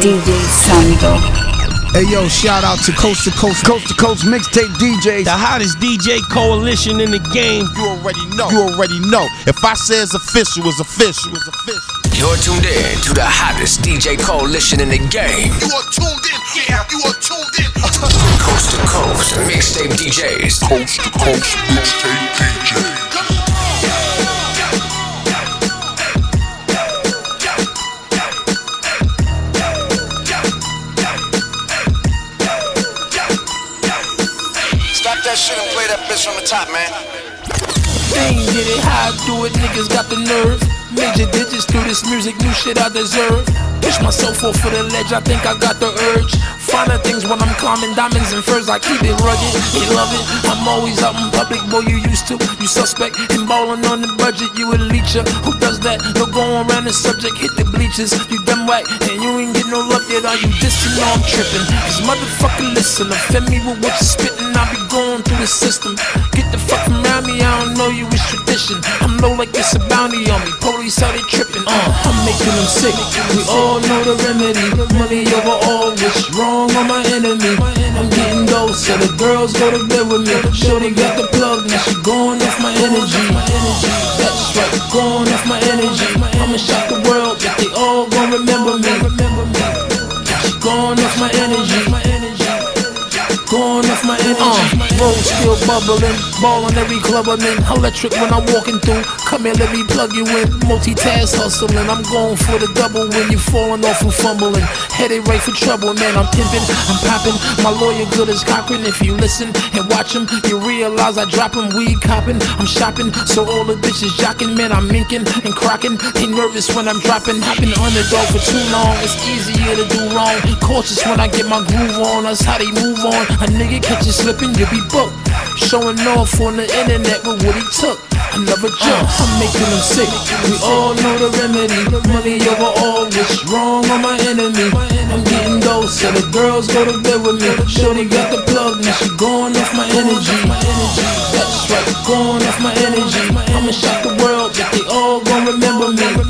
DJ Santo. Hey yo, shout out to Coast to Coast, Coast to Coast mixtape DJs. The hottest DJ coalition in the game. You already know. You already know. If I say it's official, it's official. It's official. You're tuned in to the hottest DJ coalition in the game. You are tuned in. Yeah, you are tuned in. Coast to coast mixtape DJs. Coast to coast mixtape DJ. That shit and play that bitch from the top, man. Ain't get it how I do it, niggas got the nerve. Major digits through this music, new shit I deserve. Push myself off for the ledge, I think I got the urge. Finer things when climbing diamonds and furs, I keep it rugged. They love it, I'm always out in public, boy, you used to. You suspect and ballin' on the budget, you a leecher. Who does that? No going around the subject, hit the bleachers. You done whack, and you ain't get no love yet, are you dissing? No, I'm tripping. Cause motherfucker, listen, offend me with what you spittin', I be going through the system. Get the fuck around me, I don't know you, it's tradition. I'm low like it's a bounty on me, police how they trippin'. Uh, I'm making them sick, we all know the remedy. Money over all, what's wrong on my enemy? I'm getting dough, so the girls go to bed with me. Shorty got the plug, now she going off my energy. That's right, going off my energy. I'ma shock the world, but they all gon' remember me. She going off my energy. Going off my energy. Uh, road still bubbling, ball on every club I'm in. Electric when I'm walking through. Come here, let me plug you in. Multitask hustling. I'm going for the double when you falling off and fumbling. Headed right for trouble, man. I'm pimping, I'm popping. My lawyer good as Cochran. If you listen and watch him, you realize I drop him. Weed copping, I'm shopping. So all the bitches jocking, man. I'm minking and crocking. They nervous when I'm dropping. I've been underdog for too long. It's easier to do wrong. Cautious when I get my groove on. That's how they move on. A nigga catch you slipping, you be booked. Showing off on the internet with what he took. Another jump, I'm making them sick. We all know the remedy. Money over all, what's wrong on my enemy? So the girls go to bed with me. Shorty got the plug, now she going off my energy. That's right, going off my energy. I'ma shock the world, but they all gon' remember me.